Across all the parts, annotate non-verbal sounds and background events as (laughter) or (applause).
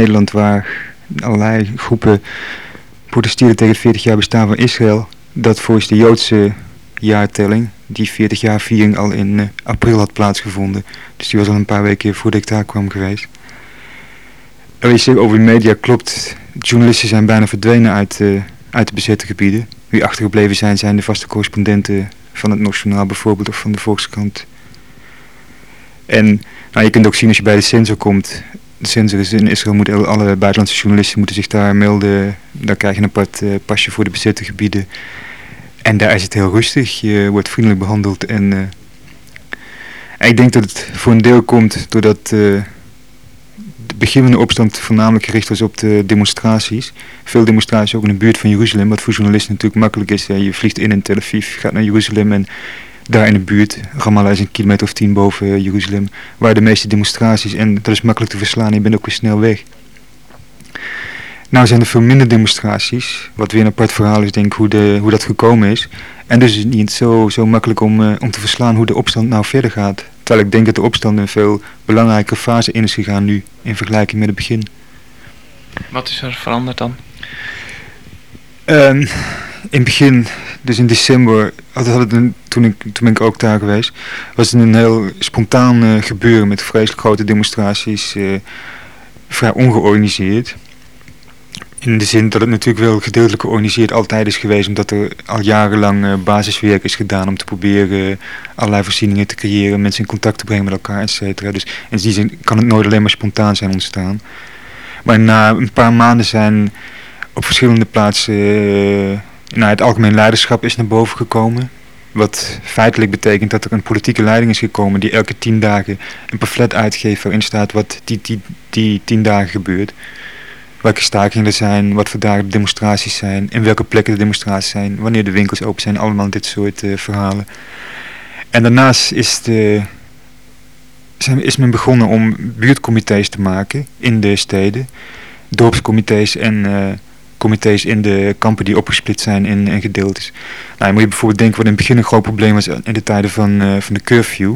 Nederland waar allerlei groepen protesteerden tegen het 40 jaar bestaan van Israël. Dat volgens de Joodse jaartelling, die 40 jaar viering al in uh, april had plaatsgevonden. Dus die was al een paar weken voordat ik daar kwam geweest. En wat over de media klopt, journalisten zijn bijna verdwenen uit, uh, uit de bezette gebieden. Wie achtergebleven zijn, zijn de vaste correspondenten van het Nationaal bijvoorbeeld of van de Volkskrant. En nou, je kunt ook zien als je bij de censor komt. De censor is in Israël, moeten alle buitenlandse journalisten moeten zich daar melden. Dan krijg je een apart uh, pasje voor de bezette gebieden. En daar is het heel rustig. Je wordt vriendelijk behandeld. En, en ik denk dat het voor een deel komt doordat uh, de beginnende opstand voornamelijk gericht was op de demonstraties. Veel demonstraties ook in de buurt van Jeruzalem. Wat voor journalisten natuurlijk makkelijk is. Je vliegt in in Tel Aviv, gaat naar Jeruzalem en daar in de buurt, Ramallah is een kilometer of tien boven uh, Jeruzalem, waar de meeste demonstraties en dat is makkelijk te verslaan en je bent ook weer snel weg. Nou zijn er veel minder demonstraties, wat weer een apart verhaal is denk ik hoe, de, hoe dat gekomen is. En dus is het niet zo, zo makkelijk om, uh, om te verslaan hoe de opstand nou verder gaat. Terwijl ik denk dat de opstand een veel belangrijke fase in is gegaan nu, in vergelijking met het begin. Wat is er veranderd dan? Um, in het begin, dus in december, toen, ik, toen ben ik ook daar geweest, was het een heel spontaan gebeuren met vreselijk grote demonstraties, uh, vrij ongeorganiseerd. In de zin dat het natuurlijk wel gedeeltelijk georganiseerd altijd is geweest, omdat er al jarenlang uh, basiswerk is gedaan om te proberen allerlei voorzieningen te creëren, mensen in contact te brengen met elkaar, et cetera. Dus in die zin kan het nooit alleen maar spontaan zijn ontstaan. Maar na een paar maanden zijn op verschillende plaatsen nou, het algemeen leiderschap is naar boven gekomen. Wat feitelijk betekent dat er een politieke leiding is gekomen die elke tien dagen een pamflet uitgeeft waarin staat wat die, die, die tien dagen gebeurt. Welke stakingen er zijn, wat voor dagen de demonstraties zijn, in welke plekken de demonstraties zijn, wanneer de winkels open zijn, allemaal dit soort uh, verhalen. En daarnaast is, de, is men begonnen om buurtcomité's te maken in de steden, dorpscomité's en... Uh, comité's in de kampen die opgesplitst zijn in, in gedeeltes. Nou, je moet je bijvoorbeeld denken wat in het begin een groot probleem was in de tijden van, uh, van de curfew.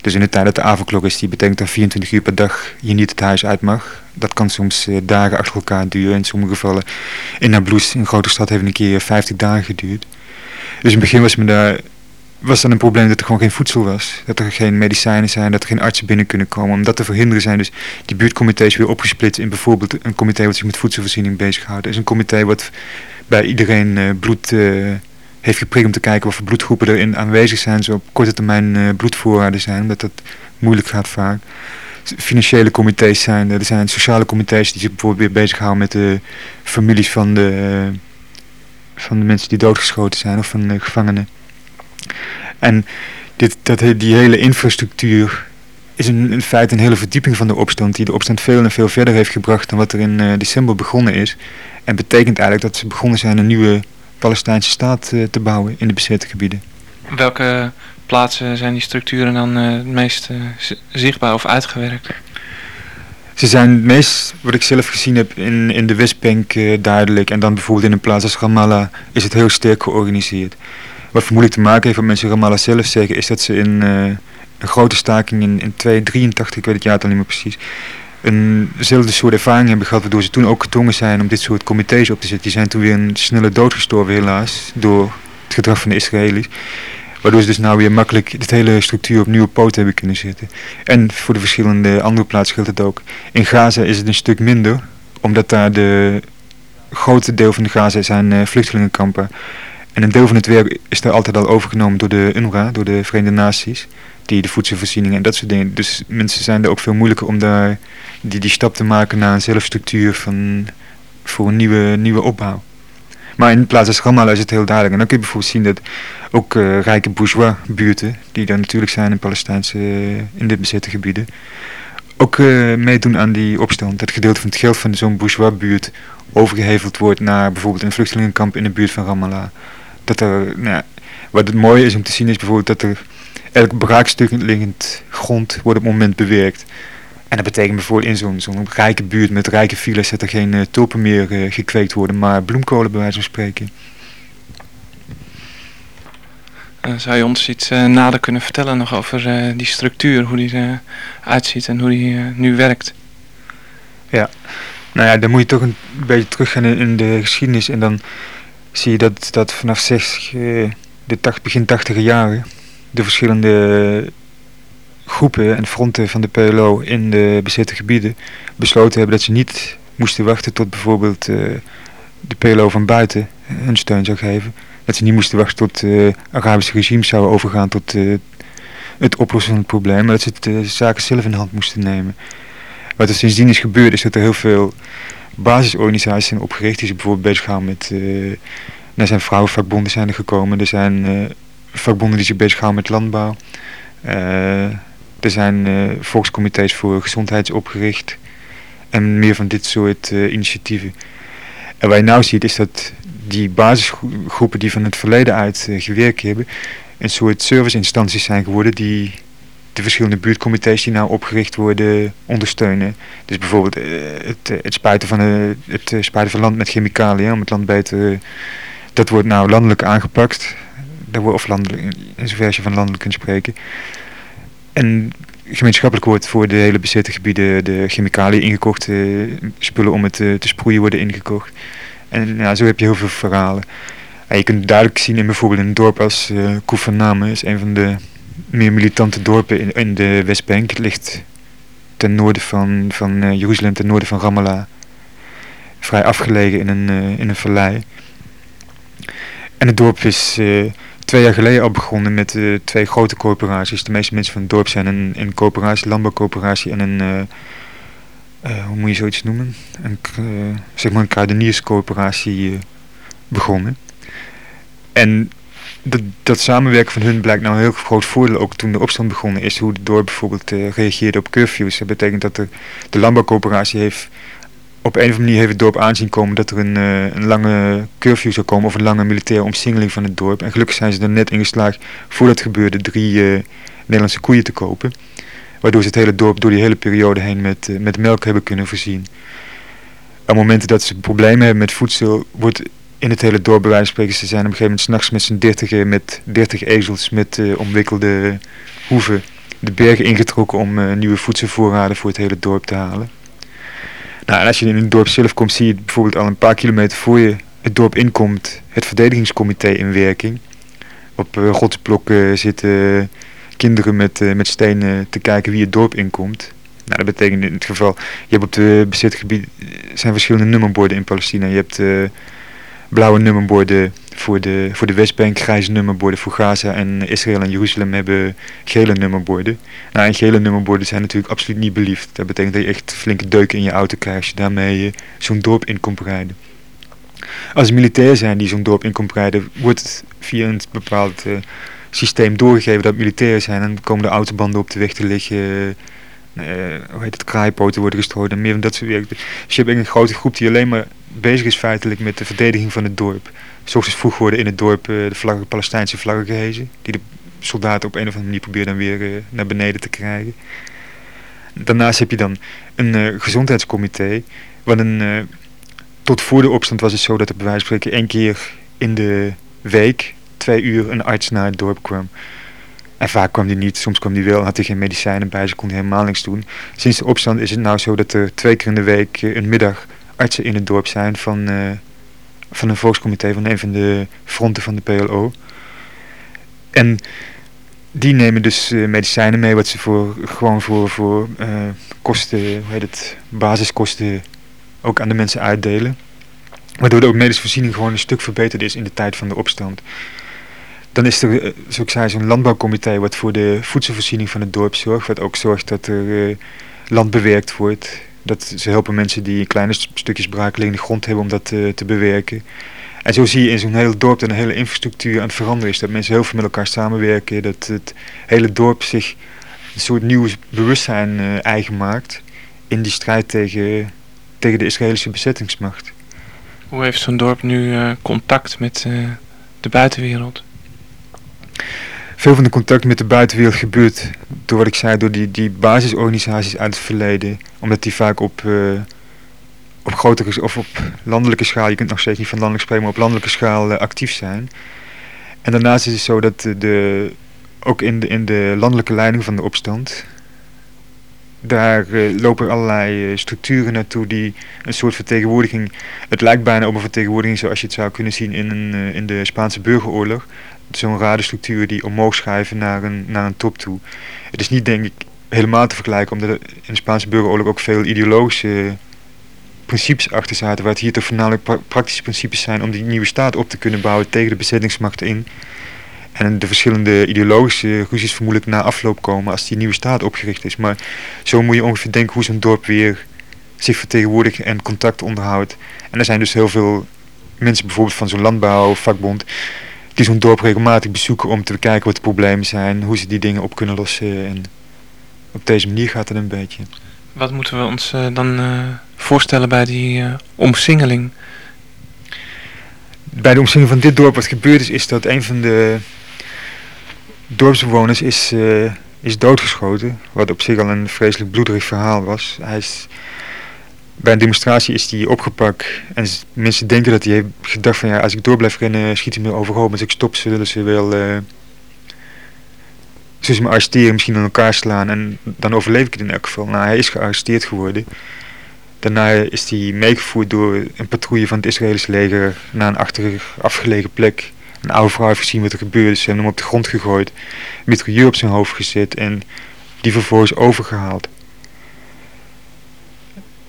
Dus in de tijd dat de avondklok is, die betekent dat 24 uur per dag je niet het huis uit mag. Dat kan soms uh, dagen achter elkaar duren. In sommige gevallen in Nablus, een grote stad, heeft een keer 50 dagen geduurd. Dus in het begin was men daar was dan een probleem dat er gewoon geen voedsel was. Dat er geen medicijnen zijn, dat er geen artsen binnen kunnen komen. Om dat te verhinderen zijn dus die buurtcomité's weer opgesplitst in bijvoorbeeld een comité wat zich met voedselvoorziening bezighoudt. is een comité wat bij iedereen uh, bloed uh, heeft geprikt om te kijken wat voor bloedgroepen erin aanwezig zijn. Zo op korte termijn uh, bloedvoorraden zijn, omdat dat moeilijk gaat vaak. Financiële comité's zijn er, er zijn sociale comité's die zich bijvoorbeeld weer bezighouden met de families van de, van de mensen die doodgeschoten zijn of van de gevangenen. En dit, dat, die hele infrastructuur is in, in feite een hele verdieping van de opstand, die de opstand veel en veel verder heeft gebracht dan wat er in uh, december begonnen is. En betekent eigenlijk dat ze begonnen zijn een nieuwe Palestijnse staat uh, te bouwen in de bezette gebieden. Welke plaatsen zijn die structuren dan uh, het meest zichtbaar of uitgewerkt? Ze zijn het meest, wat ik zelf gezien heb, in, in de Westbank duidelijk. En dan bijvoorbeeld in een plaats als Ramallah is het heel sterk georganiseerd. Wat vermoedelijk te maken heeft, wat mensen Ramallah zelf zeggen, is dat ze in uh, een grote staking in, in 283, ik weet het jaartal niet meer precies, eenzelfde soort ervaring hebben gehad, waardoor ze toen ook gedwongen zijn om dit soort comité's op te zetten. Die zijn toen weer een snelle dood gestorven helaas, door het gedrag van de Israëli's. Waardoor ze dus nou weer makkelijk dit hele structuur op nieuwe poten hebben kunnen zetten. En voor de verschillende andere plaatsen geldt het ook. In Gaza is het een stuk minder, omdat daar de grote deel van de Gaza zijn uh, vluchtelingenkampen. En een deel van het werk is er altijd al overgenomen door de UNRWA, door de Verenigde Naties. Die de voedselvoorzieningen en dat soort dingen. Dus mensen zijn er ook veel moeilijker om daar die, die stap te maken naar een zelfstructuur van, voor een nieuwe, nieuwe opbouw. Maar in plaats van Ramallah is het heel duidelijk. En dan kun je bijvoorbeeld zien dat ook uh, rijke bourgeois buurten, die daar natuurlijk zijn in Palestijnse, uh, in de bezette gebieden, ook uh, meedoen aan die opstand. Dat gedeelte van het geld van zo'n bourgeois buurt overgeheveld wordt naar bijvoorbeeld een vluchtelingenkamp in de buurt van Ramallah dat er, nou, wat het mooie is om te zien is bijvoorbeeld dat er elk braakstuk liggend grond wordt op het moment bewerkt. En dat betekent bijvoorbeeld in zo'n zo'n rijke buurt met rijke files dat er geen uh, tulpen meer uh, gekweekt worden, maar bloemkolen bij wijze van spreken. Uh, zou je ons iets nader kunnen vertellen nog over die structuur, hoe die uitziet en hoe die nu werkt? Ja, nou ja, dan moet je toch een beetje teruggaan in, in de geschiedenis en dan zie je dat, dat vanaf 60, uh, de tacht, begin 80 jaren de verschillende groepen en fronten van de PLO in de bezette gebieden besloten hebben dat ze niet moesten wachten tot bijvoorbeeld uh, de PLO van buiten hun steun zou geven. Dat ze niet moesten wachten tot uh, Arabische regimes zouden overgaan tot het oplossen van het probleem, maar dat ze de zaken zelf in hand moesten nemen. Wat er sindsdien is gebeurd is dat er heel veel basisorganisaties zijn opgericht die zich bijvoorbeeld bezighouden met... Uh, er zijn vrouwenvakbonden zijn er gekomen, er zijn uh, vakbonden die zich bezighouden met landbouw. Uh, er zijn volkscomité's voor gezondheid opgericht en meer van dit soort initiatieven. En wat je nou ziet is dat die basisgroepen die van het verleden uit gewerkt hebben, een soort serviceinstanties zijn geworden die de verschillende buurtcomité's die nou opgericht worden ondersteunen. Dus bijvoorbeeld uh, het, het, spuiten van, uh, het spuiten van land met chemicaliën om het land beter... dat wordt nou landelijk aangepakt. Daar wordt, of landelijk, in zover je van landelijk kunt spreken. En gemeenschappelijk wordt voor de hele bezette gebieden de chemicaliën ingekocht. spullen om het te sproeien worden ingekocht. En ja, zo heb je heel veel verhalen. En je kunt duidelijk zien in bijvoorbeeld een dorp als uh, Koefername is een van de meer militante dorpen in, in de Westbank. Het ligt ten noorden van, van uh, Jeruzalem, ten noorden van Ramallah. Vrij afgelegen in een, uh, in een vallei. En het dorp is uh, twee jaar geleden al begonnen met twee grote corporaties. De meeste mensen van het dorp zijn een, een coöperatie, landbouwcoöperatie en een... hoe moet je zoiets noemen? Een, zeg maar een kruidenierscoöperatie begonnen. En dat, dat, samenwerken van hun blijkt nou een heel groot voordeel ook toen de opstand begonnen is. Hoe het dorp bijvoorbeeld uh, reageerde op curfews. Dat betekent dat er, de landbouwcoöperatie heeft op een of andere manier heeft het dorp aanzien komen dat er een, uh, een lange curfew zou komen of een lange militaire omsingeling van het dorp. En gelukkig zijn ze er net in geslaagd voordat het gebeurde drie uh, Nederlandse koeien te kopen. Waardoor ze het hele dorp door die hele periode heen met, met melk hebben kunnen voorzien. Op momenten dat ze problemen hebben met voedsel wordt in het hele dorp bij wijze van spreken. Ze zijn op een gegeven moment s'nachts met z'n dertig, met dertig ezels met uh, omwikkelde hoeven de bergen ingetrokken om uh, nieuwe voedselvoorraden voor het hele dorp te halen. Nou, en als je in het dorp zelf komt, zie je bijvoorbeeld al een paar kilometer voor je het dorp inkomt het verdedigingscomité in werking. Op uh, godsblokken zitten kinderen met, met stenen te kijken wie het dorp inkomt. Nou, dat betekent in het geval, je hebt op de bezet gebied zijn verschillende nummerborden in Palestina. Je hebt blauwe nummerborden voor de, voor de Westbank, grijze nummerborden voor Gaza en Israël en Jeruzalem hebben gele nummerborden. Nou, gele nummerborden zijn natuurlijk absoluut niet beliefd. Dat betekent dat je echt flinke deuken in je auto krijgt als je daarmee uh, zo'n dorp in komt rijden. Als militair zijn die zo'n dorp in komt rijden, wordt het via een bepaald uh, systeem doorgegeven dat militair zijn. En dan komen de autobanden op de weg te liggen, hoe heet het, kraaipoten worden gestrooid en meer van dat soort werk. Dus je hebt een grote groep die alleen maar bezig is feitelijk met de verdediging van het dorp. Zoals vroeg worden in het dorp uh, de Palestijnse vlaggen gehezen. Die de soldaten op een of andere manier proberen dan weer uh, naar beneden te krijgen. Daarnaast heb je dan een gezondheidscomité. Wat een, tot voor de opstand was het zo dat er bij wijze van spreken één keer in de week, twee uur, een arts naar het dorp kwam. En vaak kwam die niet, soms kwam die wel, had hij geen medicijnen bij, ze kon helemaal niks doen. Sinds de opstand is het nou zo dat er twee keer in de week een middag artsen in het dorp zijn van, uh, van een volkscomité van een van de fronten van de PLO. En die nemen dus uh, medicijnen mee wat ze voor, gewoon voor, voor kosten, hoe heet het, basiskosten ook aan de mensen uitdelen. Waardoor de ook medische voorziening gewoon een stuk verbeterd is in de tijd van de opstand. Dan is er, zoals ik zei, zo'n landbouwcomité wat voor de voedselvoorziening van het dorp zorgt. Wat ook zorgt dat er land bewerkt wordt dat ze helpen mensen die kleine stukjes braakliggende grond hebben om dat te, eh, te bewerken. En zo zie je in zo'n hele dorp dat een hele infrastructuur aan het veranderen is. Dat mensen heel veel met elkaar samenwerken. Dat het hele dorp zich een soort nieuw bewustzijn eigen maakt. In die strijd tegen, tegen de Israëlische bezettingsmacht. Hoe heeft zo'n dorp nu contact met de buitenwereld? Veel van de contact met de buitenwereld gebeurt door wat ik zei, door die, die basisorganisaties uit het verleden. Omdat die vaak op, uh, op grotere of op landelijke schaal, je kunt nog steeds niet van landelijk spreken, maar op landelijke schaal uh, actief zijn. En daarnaast is het zo dat de, ook in de, in de landelijke leiding van de opstand, daar uh, lopen allerlei structuren naartoe die een soort vertegenwoordiging... Het lijkt bijna op een vertegenwoordiging zoals je het zou kunnen zien in, een, in de Spaanse burgeroorlog. Zo'n rare structuur die omhoog schrijven naar een, naar een top toe. Het is niet denk ik helemaal te vergelijken omdat er in de Spaanse burgeroorlog ook veel ideologische principes achter zaten. Waar het hier toch voornamelijk pra praktische principes zijn om die nieuwe staat op te kunnen bouwen tegen de bezettingsmachten in. En de verschillende ideologische ruzies vermoedelijk na afloop komen als die nieuwe staat opgericht is. Maar zo moet je ongeveer denken hoe zo'n dorp weer zich vertegenwoordigt en contact onderhoudt. En er zijn dus heel veel mensen bijvoorbeeld van zo'n landbouwvakbond die zo'n dorp regelmatig bezoeken om te bekijken wat de problemen zijn, hoe ze die dingen op kunnen lossen. En op deze manier gaat het een beetje. Wat moeten we ons uh, dan uh, voorstellen bij die uh, omsingeling? Bij de omsingeling van dit dorp wat gebeurd is, is dat een van de dorpsbewoners is, is doodgeschoten. Wat op zich al een vreselijk bloederig verhaal was. Hij is, bij een demonstratie is hij opgepakt en mensen denken dat hij heeft gedacht van ja, als ik door blijf rennen schiet hij me overhoop. Als ik stop zullen ze wel zullen ze me arresteren, misschien aan elkaar slaan en dan overleef ik het in elk geval. Nou, hij is gearresteerd geworden. Daarna is hij meegevoerd door een patrouille van het Israëlische leger naar een achter afgelegen plek. Een oude vrouw heeft gezien wat er gebeurde. Ze hebben hem op de grond gegooid, mitrailleur op zijn hoofd gezet en die vervolgens overgehaald.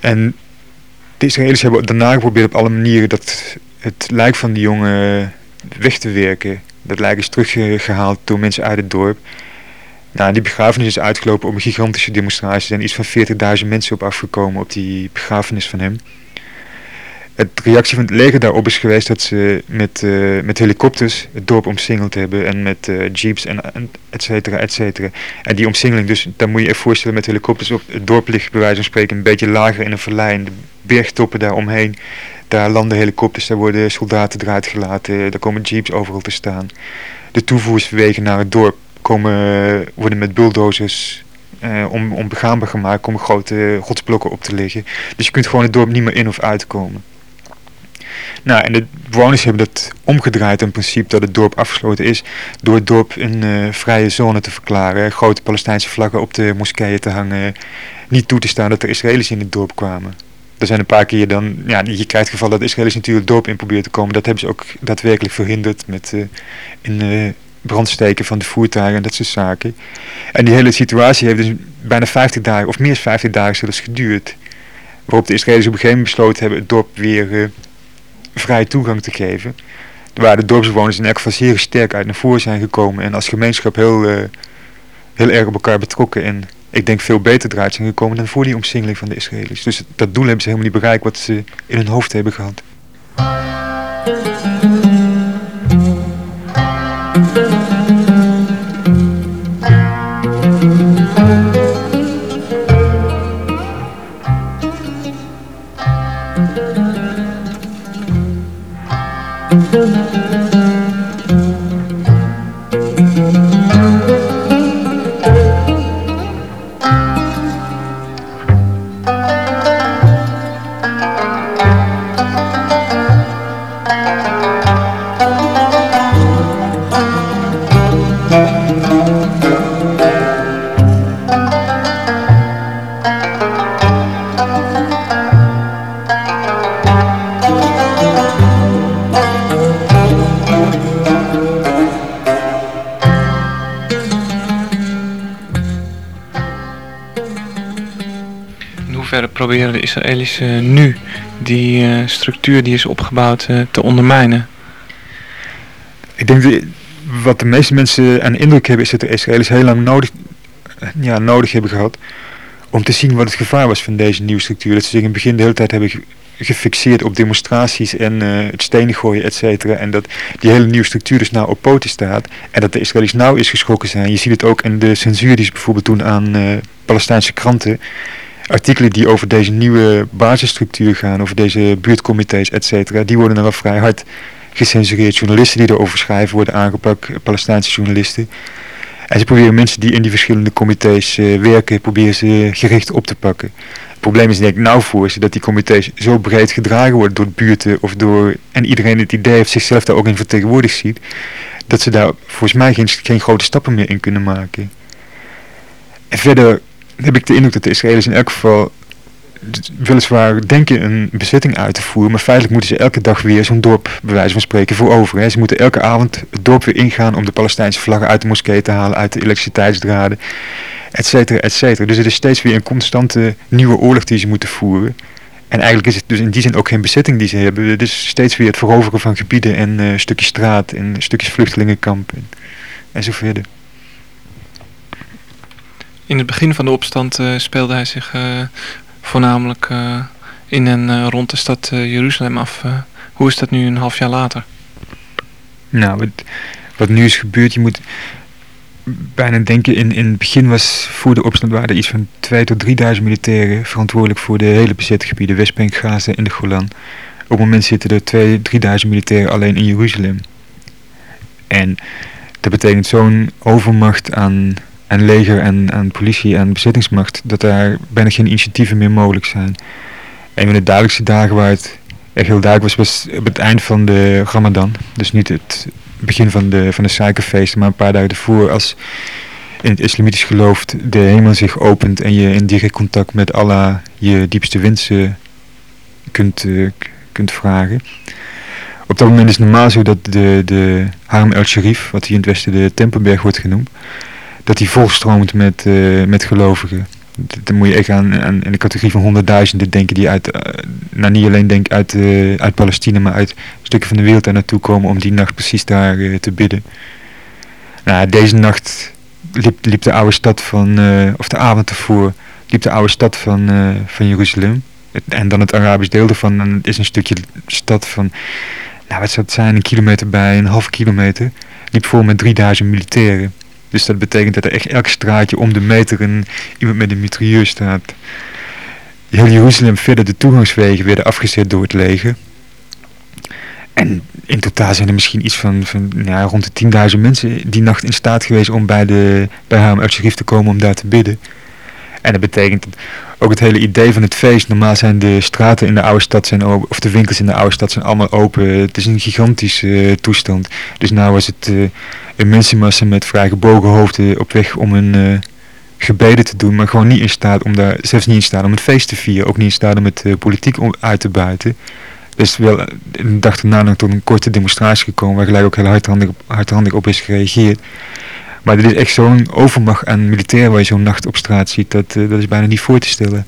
En de Israëli's hebben daarna geprobeerd op alle manieren dat het lijk van die jongen weg te werken. Dat lijk is teruggehaald door mensen uit het dorp. Nou, die begrafenis is uitgelopen op een gigantische demonstratie. Er zijn iets van 40.000 mensen op afgekomen op die begrafenis van hem. Het reactie van het leger daarop is geweest dat ze met, uh, met helikopters het dorp omsingeld hebben en met uh, jeeps en, en et cetera, et cetera. En die omsingeling, dus daar moet je je voorstellen met helikopters op het dorp ligt bij wijze van spreken een beetje lager in een vallei. De bergtoppen daaromheen, daar landen helikopters, daar worden soldaten eruit gelaten, daar komen jeeps overal te staan. De toevoerswegen naar het dorp komen, worden met bulldozers uh, om, onbegaanbaar gemaakt, om grote rotsblokken op te liggen. Dus je kunt gewoon het dorp niet meer in of uitkomen. Nou, en de bewoners hebben dat omgedraaid in principe dat het dorp afgesloten is door het dorp een uh, vrije zone te verklaren, grote Palestijnse vlaggen op de moskeeën te hangen, niet toe te staan dat er Israëli's in het dorp kwamen. Er zijn een paar keer dan, ja, je krijgt het geval dat Israëli's natuurlijk het dorp in proberen te komen. Dat hebben ze ook daadwerkelijk verhinderd met uh, in brandsteken van de voertuigen en dat soort zaken. En die hele situatie heeft dus bijna 50 dagen, of meer dan 50 dagen zelfs geduurd. Waarop de Israëli's op een gegeven moment besloten hebben het dorp weer uh, vrije toegang te geven. Waar de dorpsbewoners in elk geval zeer sterk uit naar voren zijn gekomen en als gemeenschap heel, uh, heel erg op elkaar betrokken en ik denk veel beter eruit zijn gekomen dan voor die omsingeling van de Israëli's. Dus dat doel hebben ze helemaal niet bereikt wat ze in hun hoofd hebben gehad. Proberen de Israëli's nu die uh, structuur die is opgebouwd uh, te ondermijnen? Ik denk dat wat de meeste mensen aan indruk hebben is dat de Israëli's heel lang nodig, ja, nodig hebben gehad om te zien wat het gevaar was van deze nieuwe structuur. Dat ze zich in het begin de hele tijd hebben gefixeerd op demonstraties en het stenen gooien, et cetera. En dat die hele nieuwe structuur dus nou op poten staat. En dat de Israëli's nou is geschrokken zijn. Je ziet het ook in de censuur die ze bijvoorbeeld doen aan Palestijnse kranten artikelen die over deze nieuwe basisstructuur gaan, over deze buurtcomité's, et cetera, die worden dan wel vrij hard gecensureerd. Journalisten die erover schrijven worden aangepakt, Palestijnse journalisten. En ze proberen mensen die in die verschillende comité's uh, werken, proberen ze gericht op te pakken. Het probleem is denk ik nou voor ze dat die comité's zo breed gedragen worden door buurten of door, en iedereen het idee heeft zichzelf daar ook in vertegenwoordigd ziet, dat ze daar volgens mij geen, geen grote stappen meer in kunnen maken. En verder heb ik de indruk dat de Israëli's in elk geval weliswaar denken een bezetting uit te voeren, maar feitelijk moeten ze elke dag weer zo'n dorp, bij wijze van spreken, voor over. Hè. Ze moeten elke avond het dorp weer ingaan om de Palestijnse vlaggen uit de moskee te halen, uit de elektriciteitsdraden, et cetera, et cetera. Dus het is steeds weer een constante nieuwe oorlog die ze moeten voeren. En eigenlijk is het dus in die zin ook geen bezetting die ze hebben. Het is steeds weer het veroveren van gebieden en uh, stukjes straat en stukjes vluchtelingenkamp en, en zo verder. In het begin van de opstand uh, speelde hij zich uh, voornamelijk in en rond de stad Jeruzalem af. hoe is dat nu een half jaar later? Nou, wat, wat nu is gebeurd, je moet bijna denken, in, in het begin was voor de opstand waren er iets van 2 tot 3000 militairen verantwoordelijk voor de hele bezette gebieden, Westbank, Gaza en de Golan. Op het moment zitten er 2 3000 militairen alleen in Jeruzalem. En dat betekent zo'n overmacht aan, aan leger en aan politie en bezettingsmacht, dat daar bijna geen initiatieven meer mogelijk zijn. Een van de duidelijkste dagen waar het echt heel duidelijk was, was op het eind van de Ramadan. Dus niet het begin van de, van de suikerfeesten, maar een paar dagen ervoor, als in het islamitisch geloof de hemel zich opent en je in direct contact met Allah je diepste wensen kunt, uh, kunt vragen. Op dat moment is normaal zo dat de, de Haram el-Sharif, wat hier in het westen de Tempelberg wordt genoemd, dat die volstroomt met, uh, met gelovigen. Dan moet je echt aan, aan in de categorie van honderdduizenden denken die uit, uh, nou niet alleen denk uit, uh, uit Palestina, maar uit stukken van de wereld daar naartoe komen om die nacht precies daar te bidden. Nou, deze nacht liep, liep de oude stad van, of de avond ervoor, liep de oude stad van, van Jeruzalem. En dan het Arabisch deel ervan, en het is een stukje stad van, nou wat zou het zijn, een kilometer bij, een half kilometer, liep vol met 3000 militairen. Dus dat betekent dat er echt elk straatje om de meter een, iemand met een mitrailleur staat. Heel Jeruzalem verder de toegangswegen werden afgezet door het leger. En in totaal zijn er misschien iets van, van rond de 10.000 mensen die nacht in staat geweest om bij, de, bij Haram el te komen om daar te bidden. En dat betekent dat ook het hele idee van het feest. Normaal zijn de straten in de oude stad zijn open, of de winkels in de oude stad zijn allemaal open. Het is een gigantische uh, toestand. Dus nou was het uh, een mensenmassa met vrij gebogen hoofden op weg om een uh, gebeden te doen, maar gewoon niet in staat om daar, zelfs niet in staat om het feest te vieren, ook niet in staat om het politiek uit te buiten. Dus wel een dag daarna nog tot een korte demonstratie gekomen, waar gelijk ook heel hardhandig, hardhandig op is gereageerd. Maar dit is echt zo'n overmacht aan militairen waar je zo'n nacht op straat ziet, dat, uh, dat is bijna niet voor te stellen.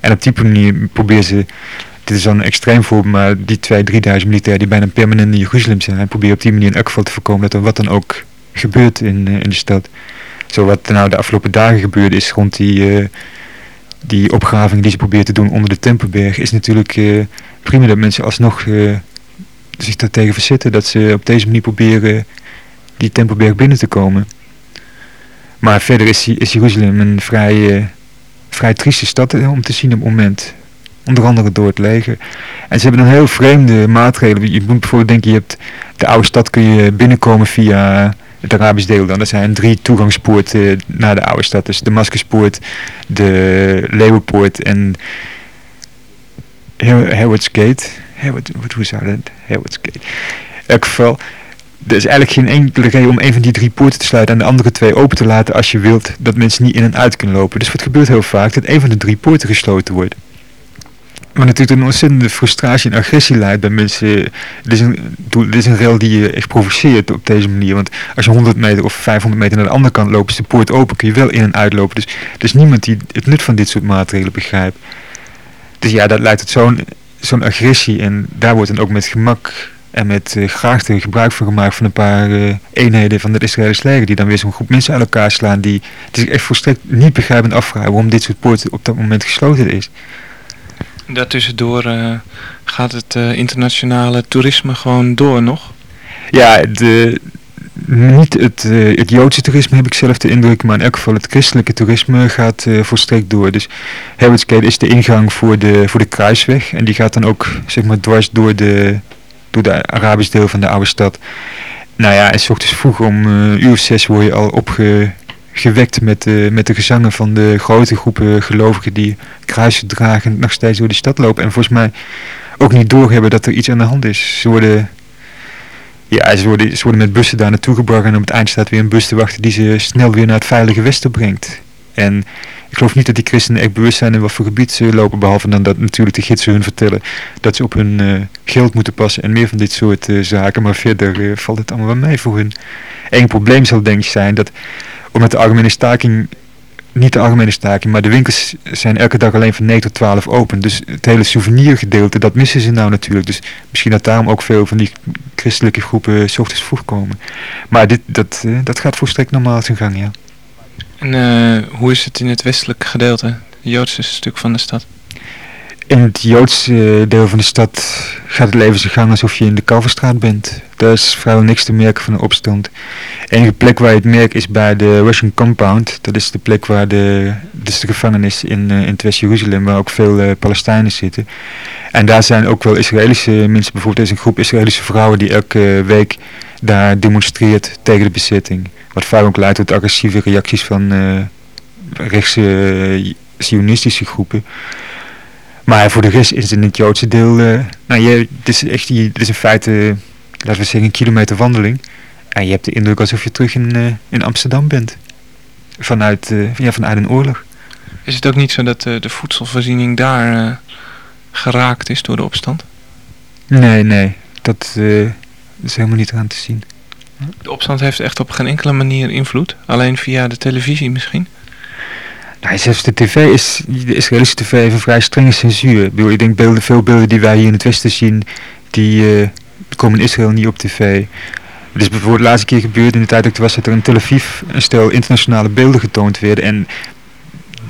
En op die manier proberen ze, dit is dan een extreem voorbeeld, maar die 2.000, 3.000 militairen die bijna permanent in Jeruzalem zijn, proberen op die manier in elk geval te voorkomen dat er wat dan ook gebeurt in, uh, in de stad. Zo wat nou de afgelopen dagen gebeurd is rond die, uh, die opgraving die ze proberen te doen onder de Tempelberg, is natuurlijk prima dat mensen alsnog zich daartegen verzetten, dat ze op deze manier proberen die Tempelberg binnen te komen. Maar verder is, is Jeruzalem een vrij, uh, vrij trieste stad uh, om te zien op het moment. Onder andere door het leger. En ze hebben een heel vreemde maatregelen. Je moet bijvoorbeeld denken, je hebt de oude stad kun je binnenkomen via het Arabisch deel dan. Er zijn drie toegangspoorten naar de oude stad. Dus de Damascuspoort, de Leeuwenpoort en Howard's Gate. Howard, hoe zou dat? Howard's Gate. Elk geval, er is eigenlijk geen enkele reden om een van die drie poorten te sluiten en de andere twee open te laten als je wilt dat mensen niet in en uit kunnen lopen. Dus wat gebeurt heel vaak? Dat een van de drie poorten gesloten wordt. Maar natuurlijk een ontzettende frustratie en agressie leidt bij mensen. Dit is een, dit is een rel die je echt provoceert op deze manier. Want als je 100 meter of 500 meter naar de andere kant loopt, is de poort open, kun je wel in en uitlopen. Dus er is niemand die het nut van dit soort maatregelen begrijpt. Dus ja, dat leidt tot zo'n zo'n agressie en daar wordt dan ook met gemak en met uh, graag er gebruik van gemaakt van een paar uh, eenheden van het Israëlische leger. Die dan weer zo'n groep mensen uit elkaar slaan. Die het is echt volstrekt niet begrijpend afvragen waarom dit soort poorten op dat moment gesloten is. Daartussendoor uh, gaat het internationale toerisme gewoon door nog? Ja, de, niet het, het Joodse toerisme heb ik zelf de indruk, maar in elk geval het christelijke toerisme gaat volstrekt door. Dus Herod's Gate is de ingang voor de, voor de kruisweg en die gaat dan ook zeg maar dwars door de door de Arabisch deel van de oude stad. Nou ja, en s ochtends vroeg om uh, uur of zes word je al opgewekt met, uh, met de gezangen van de grote groepen gelovigen die kruisen dragen nog steeds door de stad lopen. En volgens mij ook niet doorhebben dat er iets aan de hand is. Ze worden, ja, ze worden, ze worden met bussen daar naartoe gebracht en op het eind staat weer een bus te wachten die ze snel weer naar het veilige westen brengt. En ik geloof niet dat die christenen echt bewust zijn in wat voor gebied ze lopen, behalve dan dat natuurlijk de gidsen hun vertellen dat ze op hun uh, geld moeten passen en meer van dit soort uh, zaken. Maar verder uh, valt het allemaal wel mee voor hun. Eén probleem zal denk ik zijn dat, omdat de algemene staking niet de algemene staking, maar de winkels zijn elke dag alleen van 9 tot 12 open. Dus het hele souvenirgedeelte, dat missen ze nou natuurlijk. Dus misschien dat daarom ook veel van die christelijke groepen s ochtends vroeg komen. Maar dit, dat, dat gaat volstrekt normaal zijn gang, ja. En uh, hoe is het in het westelijke gedeelte, het Joodse stuk van de stad? In het Joodse deel van de stad gaat het leven zijn gang alsof je in de Kalverstraat bent. Daar is vrijwel niks te merken van de opstand. De enige plek waar je het merkt is bij de Russian Compound. Dat is de plek waar de, de gevangenis in, uh, in West-Jeruzalem, waar ook veel uh, Palestijnen zitten. En daar zijn ook wel Israëlische mensen, bijvoorbeeld er is een groep Israëlische vrouwen die elke week daar demonstreert tegen de bezetting. Wat vaak ook leidt tot agressieve reacties van uh, rechtse sionistische groepen. Maar voor de rest is het in het Joodse deel, uh, nou je, het is echt, het is in feite, laten we zeggen, een kilometer wandeling. En je hebt de indruk alsof je terug in, uh, in Amsterdam bent. Vanuit, ja, vanuit een oorlog. Is het ook niet zo dat de voedselvoorziening daar geraakt is door de opstand? Nee, nee. Dat is helemaal niet aan te zien. De opstand heeft echt op geen enkele manier invloed? Alleen via de televisie misschien? Nou, zelfs de tv is, de Israëlische tv heeft een vrij strenge censuur. Ik, bedoel, ik denk beelden, veel beelden die wij hier in het Westen zien, die uh, komen in Israël niet op tv. Het is bijvoorbeeld de laatste keer gebeurd in de tijd dat ik was, dat er in Tel Aviv een stel internationale beelden getoond werden. En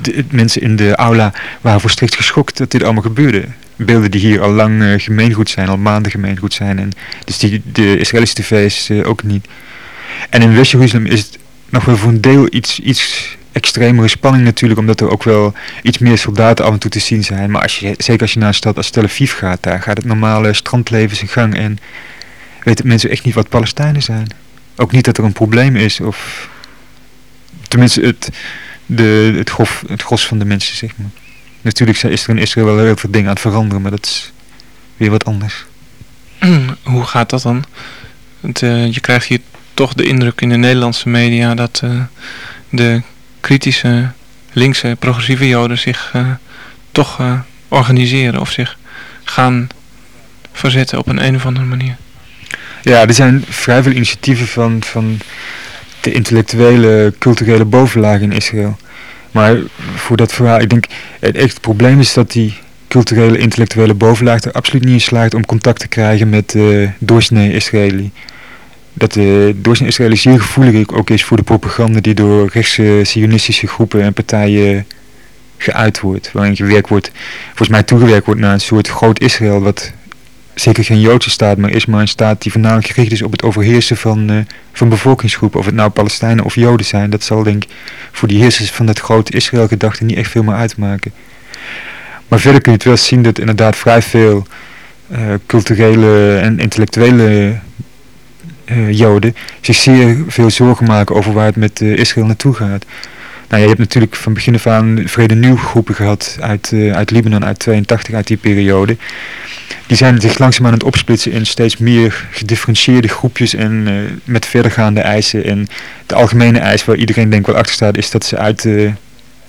de, mensen in de aula waren volstrekt geschokt dat dit allemaal gebeurde. Beelden die hier al lang uh, gemeengoed zijn, al maanden gemeengoed zijn. En dus die, de Israëlische tv is uh, ook niet. En in West-Jeruzalem is het nog wel voor een deel iets, iets extremere spanning natuurlijk, omdat er ook wel iets meer soldaten af en toe te zien zijn. Maar als je, zeker als je naar een stad als Tel Aviv gaat, daar gaat het normale strandleven zijn gang en weten mensen echt niet wat Palestijnen zijn. Ook niet dat er een probleem is, of tenminste het, de, het, het gros van de mensen, zeg maar. Natuurlijk is er in Israël wel heel veel dingen aan het veranderen, maar dat is weer wat anders. (clears throat) Hoe gaat dat dan? Want, uh, je krijgt hier toch de indruk in de Nederlandse media dat uh, de kritische linkse progressieve joden zich uh, toch organiseren of zich gaan verzetten op een, een of andere manier. Ja, er zijn vrij veel initiatieven van, van de intellectuele, culturele bovenlaag in Israël. Maar voor dat verhaal, ik denk, het echt probleem is dat die culturele, intellectuele bovenlaag er absoluut niet in slaagt om contact te krijgen met uh, doorsnee Israëli dat de doorsnee Israël zeer gevoelig ook is voor de propaganda die door rechtse sionistische groepen en partijen geuit wordt. Waarin gewerkt wordt, volgens mij toegewerkt wordt naar een soort groot Israël wat zeker geen Joodse staat, maar is maar een staat die voornamelijk gericht is op het overheersen van, uh, van bevolkingsgroepen. Of het nou Palestijnen of Joden zijn, dat zal denk ik voor die heersers van dat grote Israël gedachte niet echt veel meer uitmaken. Maar verder kun je het wel zien dat inderdaad vrij veel uh, culturele en intellectuele uh, Joden zich zeer veel zorgen maken over waar het met Israël naartoe gaat. Nou, je hebt natuurlijk van begin af aan vrede nieuw groepen gehad uit, uh, uit Libanon, uit 82, uit die periode. Die zijn zich langzaam aan het opsplitsen in steeds meer gedifferentieerde groepjes en met verdergaande eisen. En de algemene eis waar iedereen denk wel achter staat is dat ze uit,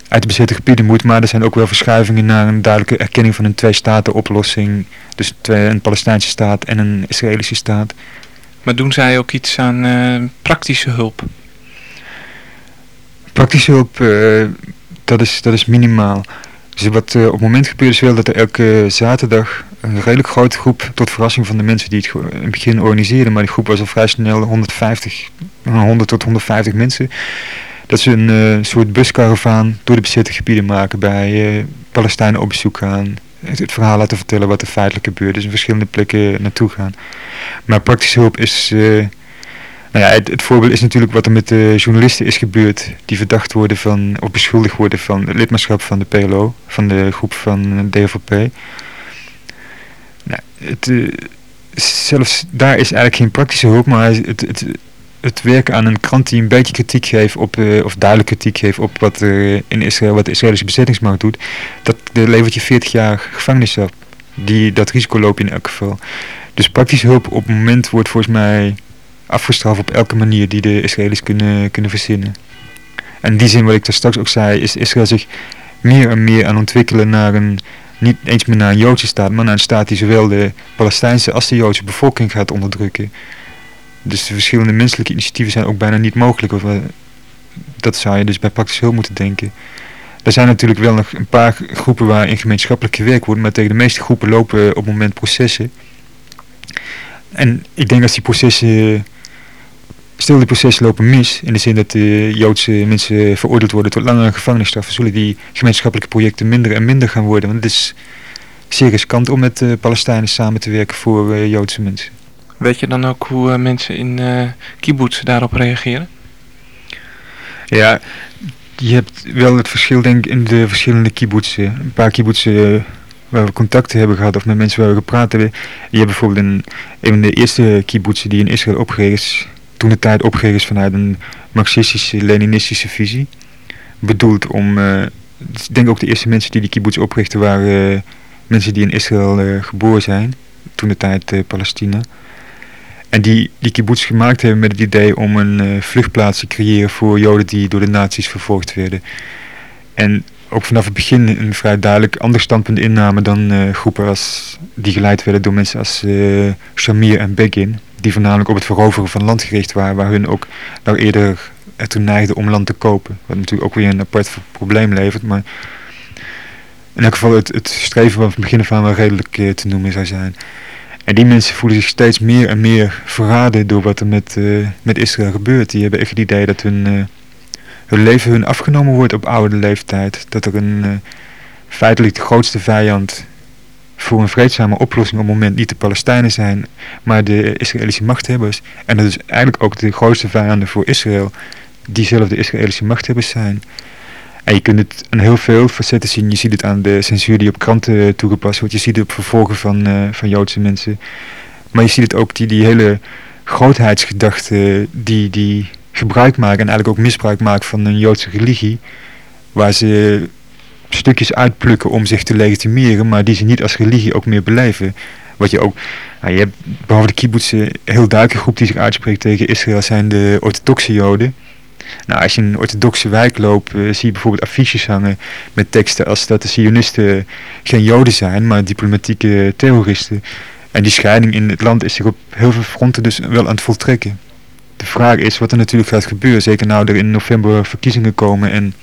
uit de bezette gebieden moeten. Maar er zijn ook wel verschuivingen naar een duidelijke erkenning van een twee-staten oplossing. Dus een Palestijnse staat en een Israëlische staat. Maar doen zij ook iets aan uh, praktische hulp? Praktische hulp, uh, dat, is, dat is minimaal. Dus wat uh, op het moment gebeurt is wel dat er elke zaterdag een redelijk grote groep, tot verrassing van de mensen die het in het begin organiseerden, maar die groep was al vrij snel 150, 100 tot 150 mensen, dat ze een soort buskaravaan door de bezette gebieden maken, bij Palestijnen op bezoek gaan, het, verhaal laten vertellen wat er feitelijk gebeurt. Dus in verschillende plekken naartoe gaan. Maar praktische hulp is... Uh, nou ja, het, het, voorbeeld is natuurlijk wat er met de journalisten is gebeurd. Die verdacht worden van, of beschuldigd worden van het lidmaatschap van de PLO. Van de groep van DFLP. Nou, het, uh, zelfs daar is eigenlijk geen praktische hulp, maar het, het, het werken aan een krant die een beetje kritiek geeft op, uh, of duidelijk kritiek geeft op wat er in Israël, wat de Israëlische bezettingsmacht doet, dat levert je 40 jaar gevangenisstraf. Die, dat risico loop in elk geval. Dus praktische hulp op het moment wordt volgens mij afgestraft op elke manier die de Israëli's kunnen, kunnen verzinnen. En in die zin, wat ik daar straks ook zei, is Israël zich meer en meer aan ontwikkelen naar een, niet eens meer naar een Joodse staat, maar naar een staat die zowel de Palestijnse als de Joodse bevolking gaat onderdrukken. Dus de verschillende menselijke initiatieven zijn ook bijna niet mogelijk. Of, dat zou je dus bij praktisch heel moeten denken. Er zijn natuurlijk wel nog een paar groepen waar in gemeenschappelijk gewerkt wordt, maar tegen de meeste groepen lopen op het moment processen. En ik denk dat die processen, stel die processen lopen mis, in de zin dat de Joodse mensen veroordeeld worden tot langere gevangenisstraffen, zullen die gemeenschappelijke projecten minder en minder gaan worden. Want het is zeer riskant om met de Palestijnen samen te werken voor uh, Joodse mensen. Weet je dan ook hoe uh, mensen in kibbutz daarop reageren? Ja, je hebt wel het verschil denk ik in de verschillende kibbutzen. Een paar kibbutzen waar we contacten hebben gehad of met mensen waar we gepraat hebben. Je hebt bijvoorbeeld een, een van de eerste kibbutzen die in Israël opgericht is, toen de tijd opgericht is vanuit een marxistische, leninistische visie. Bedoeld om, uh, ik denk ook de eerste mensen die die kibbutz oprichten waren uh, mensen die in Israël uh, geboren zijn, toen de tijd Palestina. En die, die kibbutz gemaakt hebben met het idee om een vluchtplaats te creëren voor joden die door de nazi's vervolgd werden. En ook vanaf het begin een vrij duidelijk ander standpunt innamen dan groepen als, die geleid werden door mensen als Shamir en Begin. Die voornamelijk op het veroveren van land gericht waren, waar hun ook nou eerder ertoe neigden om land te kopen. Wat natuurlijk ook weer een apart probleem levert, maar in elk geval het, het streven van het begin af aan wel redelijk uh, te noemen zou zijn. En die mensen voelen zich steeds meer en meer verraden door wat er met, uh, met Israël gebeurt. Die hebben echt het idee dat hun, uh, hun leven hun afgenomen wordt op oude leeftijd. Dat er een feitelijk de grootste vijand voor een vreedzame oplossing op het moment niet de Palestijnen zijn, maar de Israëlische machthebbers. En dat is eigenlijk ook de grootste vijanden voor Israël, diezelfde Israëlische machthebbers zijn. En je kunt het aan heel veel facetten zien. Je ziet het aan de censuur die op kranten toegepast wordt. Je ziet het op vervolgen van, uh, van Joodse mensen. Maar je ziet het ook, die, die hele grootheidsgedachte die, die gebruik maken en eigenlijk ook misbruik maken van een Joodse religie. Waar ze stukjes uitplukken om zich te legitimeren, maar die ze niet als religie ook meer beleven. Wat je ook, nou, je hebt behalve de kibbutzen heel duidelijke groep die zich uitspreekt tegen Israël zijn de orthodoxe Joden. Nou, als je in een orthodoxe wijk loopt, uh, zie je bijvoorbeeld affiches hangen met teksten als dat de Zionisten geen Joden zijn, maar diplomatieke terroristen. En die scheiding in het land is zich op heel veel fronten dus wel aan het voltrekken. De vraag is wat er natuurlijk gaat gebeuren, zeker nou er in november verkiezingen komen en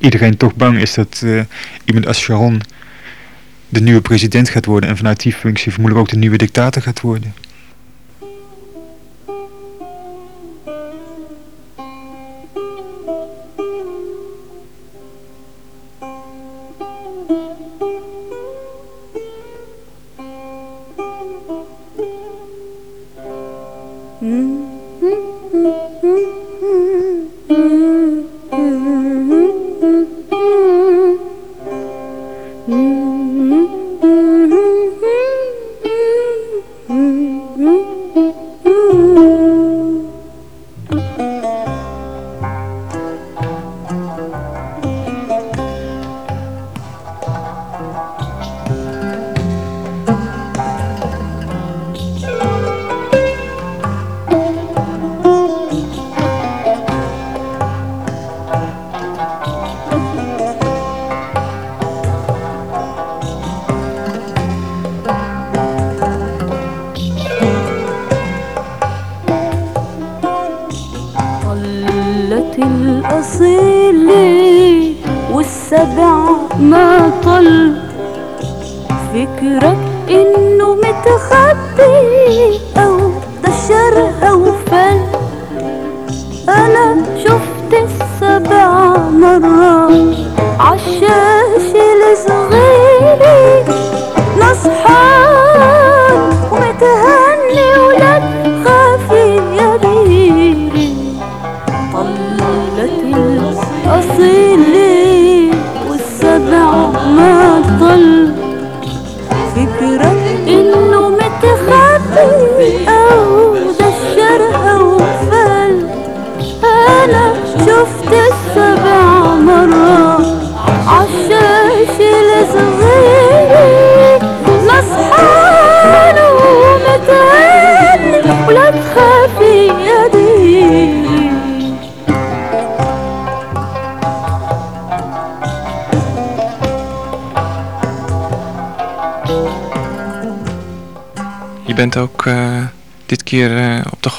iedereen toch bang is dat uh, iemand als Sharon de nieuwe president gaat worden en vanuit die functie vermoedelijk ook de nieuwe dictator gaat worden.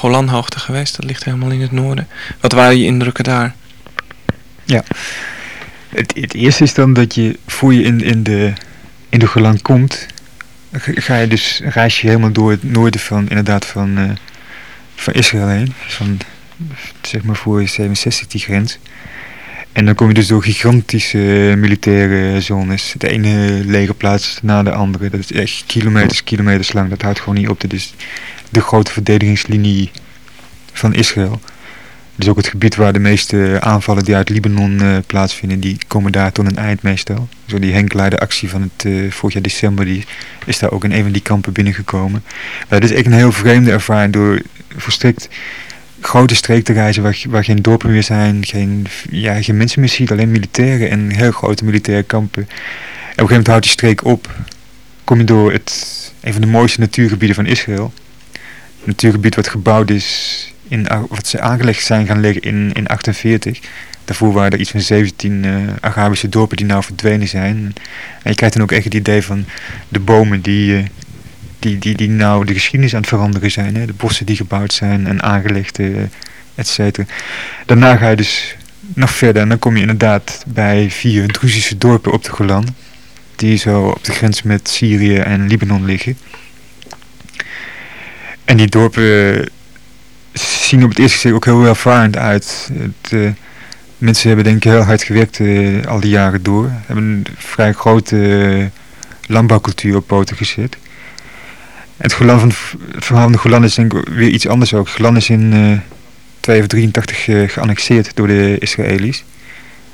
Golanhoogte geweest. Dat ligt helemaal in het noorden. Wat waren je indrukken daar? Ja, het, het eerste is dan dat je voor je in, in, de, in de Golan komt, ga je dus, reis je helemaal door het noorden van, inderdaad, van, uh, van Israël heen. Van, zeg maar voor 67 die grens. En dan kom je dus door gigantische militaire zones. De ene legerplaats na de andere. Dat is echt kilometers, kilometers lang. Dat houdt gewoon niet op. Dat is de grote verdedigingslinie van Israël. Dus ook het gebied waar de meeste aanvallen die uit Libanon uh, plaatsvinden, die komen daar tot een eind meestal. Zo die Henk actie van het uh, vorig jaar december, die is daar ook in een van die kampen binnengekomen. Maar het is echt een heel vreemde ervaring door verstrikt grote streek te reizen waar, waar geen dorpen meer zijn, geen, ja, geen mensen meer ziet, alleen militairen en heel grote militaire kampen. En op een gegeven moment houdt die streek op, kom je door het, een van de mooiste natuurgebieden van Israël. Een natuurgebied wat gebouwd is in, wat ze aangelegd zijn gaan liggen in, in 48. Daarvoor waren er iets van 17 uh, eh, Arabische dorpen die nou verdwenen zijn. En je krijgt dan ook echt het idee van de bomen die, uh, die, die, die nou de geschiedenis aan het veranderen zijn. Hè? De bossen die gebouwd zijn en aangelegd, uh, et cetera. Daarna ga je dus nog verder en dan kom je inderdaad bij vier Druzische dorpen op de Golan. Die zo op de grens met Syrië en Libanon liggen. En die dorpen zien op het eerste gezicht ook heel welvarend uit. Het, uh, mensen hebben denk ik heel hard gewerkt uh, al die jaren door. Hebben een vrij grote landbouwcultuur op poten gezet. Het, van, het verhaal van de Golan is denk ik weer iets anders ook. Golan is in uh, 83 geannexeerd door de Israëli's.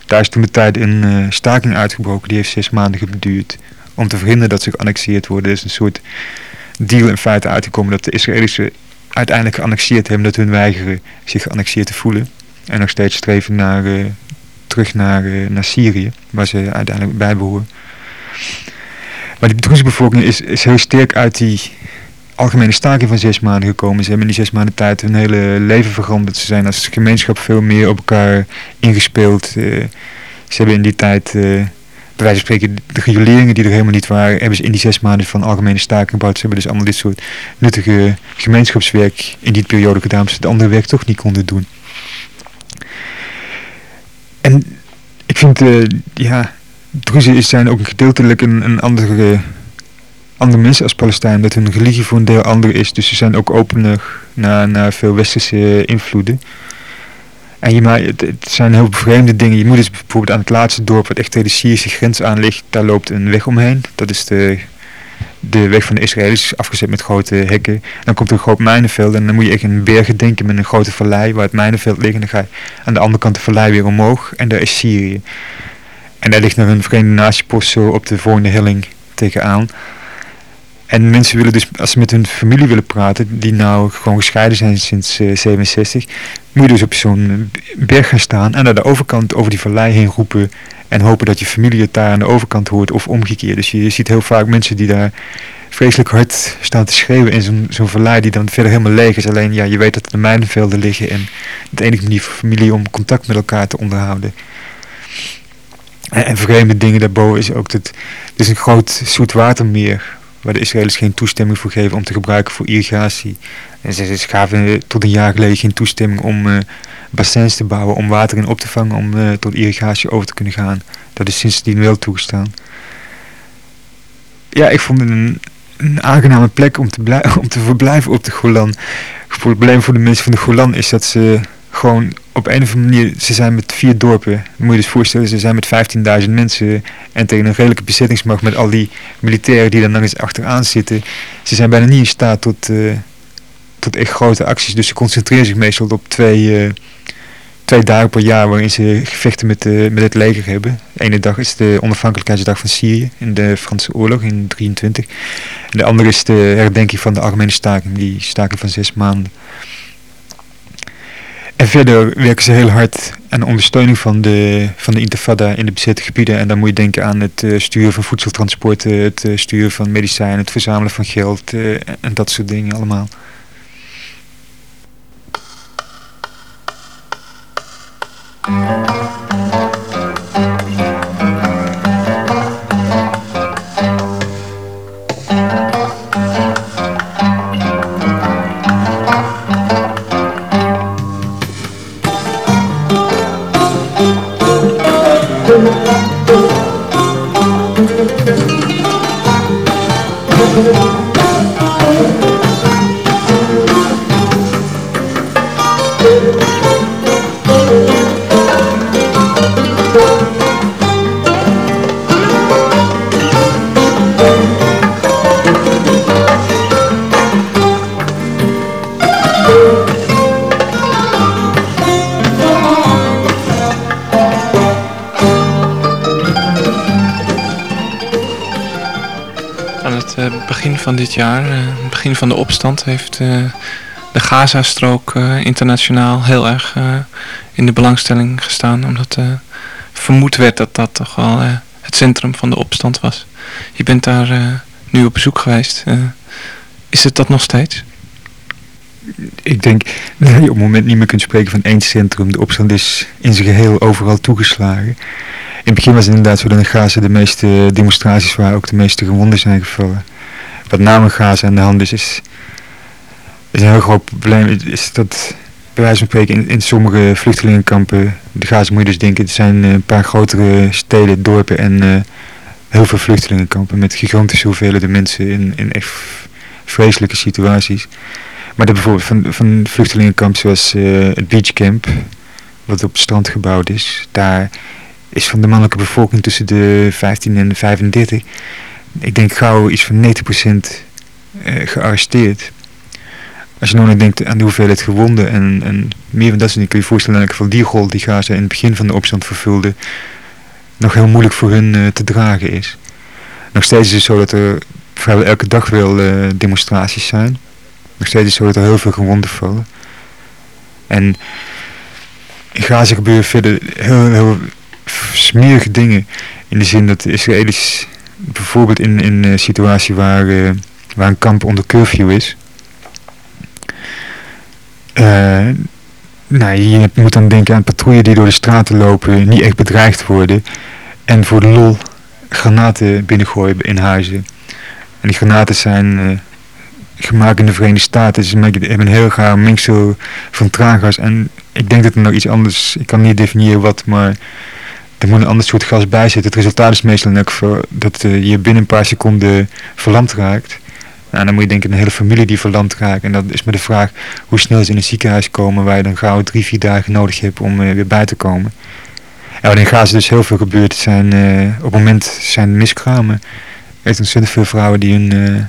Daar is toen de tijd een staking uitgebroken. Die heeft zes maanden geduurd. Om te verhinderen dat ze geannexeerd worden. Is een soort deal in feite uitgekomen dat de Israëlische uiteindelijk geannexeerd hebben, dat hun weigeren zich geannexeerd te voelen. En nog steeds streven naar, uh, terug naar, uh, naar Syrië, waar ze uiteindelijk bij behoren. Maar die Druze is, is heel sterk uit die algemene staking van zes maanden gekomen. Ze hebben in die zes maanden tijd hun hele leven veranderd. Ze zijn als gemeenschap veel meer op elkaar ingespeeld. Uh, ze hebben in die tijd bij van spreken, de reguleringen die er helemaal niet waren, hebben ze in die zes maanden van algemene staking gebouwd. Ze hebben dus allemaal dit soort nuttige gemeenschapswerk in die periode gedaan, omdat ze het andere werk toch niet konden doen. En ik vind, uh, ja, Druzen zijn ook gedeeltelijk een, een andere, andere mensen als Palestijn, dat hun religie voor een deel ander is. Dus ze zijn ook opener naar, naar veel westerse invloeden. En je, maar, het, zijn heel vreemde dingen. Je moet dus bijvoorbeeld aan het laatste dorp, wat echt tegen de Syrische grens aan ligt, daar loopt een weg omheen. Dat is de, de weg van de Israëli's, afgezet met grote hekken. Dan komt er een groot mijnenveld en dan moet je echt in bergen denken met een grote vallei waar het mijnenveld ligt. En dan ga je aan de andere kant de vallei weer omhoog en daar is Syrië. En daar ligt nog een Verenigde Natiepost zo op de volgende helling tegenaan. En mensen willen dus, als ze met hun familie willen praten, die nou gewoon gescheiden zijn sinds uh, 67, moet je dus op zo'n berg gaan staan en naar de overkant over die vallei heen roepen en hopen dat je familie het daar aan de overkant hoort of omgekeerd. Dus je, ziet heel vaak mensen die daar vreselijk hard staan te schreeuwen in zo'n zo'n vallei die dan verder helemaal leeg is. Alleen ja, je weet dat er de mijnenvelden liggen en de enige manier voor familie om contact met elkaar te onderhouden. En, en vreemde dingen daarboven is ook dat het is een groot zoetwatermeer waar de Israëli's geen toestemming voor geven om te gebruiken voor irrigatie. En ze, ze gaven tot een jaar geleden geen toestemming om uh, bassins te bouwen, om water in op te vangen, om uh, tot irrigatie over te kunnen gaan. Dat is sindsdien wel toegestaan. Ja, ik vond het een, een aangename plek om te, (laughs) om te verblijven op de Golan. Het probleem voor de mensen van de Golan is dat ze gewoon op een of andere manier, ze zijn met vier dorpen. Moet je dus voorstellen, ze zijn met 15.000 mensen en tegen een redelijke bezettingsmacht met al die militairen die er nog eens achteraan zitten. Ze zijn bijna niet in staat tot, uh, tot echt grote acties. Dus ze concentreren zich meestal op twee, uh, twee dagen per jaar waarin ze gevechten met, uh, met het leger hebben. De ene dag is de onafhankelijkheidsdag van Syrië in de Franse oorlog in 23. En de andere is de herdenking van de algemene staking, die staking van zes maanden. En verder werken ze heel hard aan de ondersteuning van de, van de intifada in de bezette gebieden. En dan moet je denken aan het uh, sturen van voedseltransporten, het uh, sturen van medicijnen, het verzamelen van geld uh, en dat soort dingen allemaal. Van dit jaar, uh, het begin van de opstand, heeft uh, de Gaza-strook uh, internationaal heel erg in de belangstelling gestaan. Omdat vermoed werd dat dat toch wel het centrum van de opstand was. Je bent daar nu op bezoek geweest. is het dat nog steeds? Ik denk dat je op het moment niet meer kunt spreken van één centrum. De opstand is in zijn geheel overal toegeslagen. In het begin was het inderdaad zo dat in Gaza de meeste demonstraties waren, ook de meeste gewonden zijn gevallen wat name Gaza aan de hand is, is, een heel groot probleem. Is dat bij wijze van spreken in, in sommige vluchtelingenkampen, de Gaza moet je dus denken, het zijn een paar grotere steden, dorpen en uh, heel veel vluchtelingenkampen met gigantische hoeveelheden mensen in, in echt vreselijke situaties. Maar bijvoorbeeld van, van vluchtelingenkamp zoals uh, het beachcamp, wat op het strand gebouwd is, daar is van de mannelijke bevolking tussen de 15 en de 35 ik denk gauw iets van 90% uh, eh, gearresteerd. Als je nog denkt aan de hoeveelheid gewonden en, en meer van dat soort dingen, kun je je voorstellen dat in die rol die Gaza in het begin van de opstand vervulde, nog heel moeilijk voor hun uh, te dragen is. Nog steeds is het zo dat er vrijwel elke dag wel uh, demonstraties zijn. Nog steeds is het zo dat er heel veel gewonden vallen. En in Gaza gebeuren verder heel, heel smerige dingen. In de zin dat de Israëli's bijvoorbeeld in, in een situatie waar, uh, waar een kamp onder curfew is. Uh, nou, je moet dan denken aan patrouilles die door de straten lopen, niet echt bedreigd worden. En voor de lol granaten binnengooien in huizen. En die granaten zijn gemaakt in de Verenigde Staten. Dus ze hebben een heel gaar mengsel van traangas. En ik denk dat er nog iets anders, ik kan niet definiëren wat, maar er moet een ander soort gas bij zitten. Het resultaat is meestal ook voor dat uh, je binnen een paar seconden verlamd raakt. Nou, dan moet je denken een hele familie die verlamd raakt. En dat is maar de vraag hoe snel ze in een ziekenhuis komen waar je dan gauw drie, vier dagen nodig hebt om uh, weer bij te komen. En wat in Gaza dus heel veel gebeurt, zijn uh, op het moment zijn miskramen. Er zijn ontzettend veel vrouwen die hun,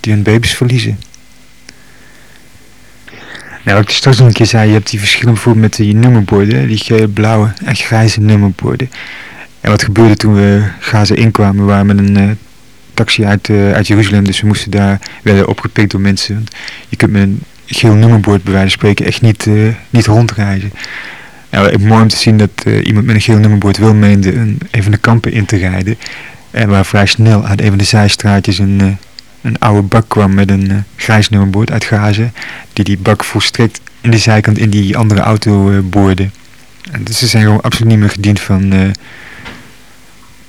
die hun baby's verliezen. Nou, wat ik straks nog een keer zei, je hebt die verschillen bijvoorbeeld met die nummerborden, die blauwe en grijze nummerborden. En wat gebeurde toen we Gaza inkwamen, we waren met een uh, taxi uit, uh, uit Jeruzalem, dus we moesten daar, werden opgepikt door mensen. je kunt met een geel nummerbord bij wijze van spreken echt niet, uh, niet rondreizen. Nou, mooi om te zien dat iemand met een geel nummerbord wel meende een, een van de kampen in te rijden. En waar vrij snel uit een van de zijstraatjes een een oude bak kwam met een uh, grijs nummerbord uit. Die die bak volstrekt in de zijkant in die andere auto uh, boorde. En dus ze zijn gewoon absoluut niet meer gediend van, uh,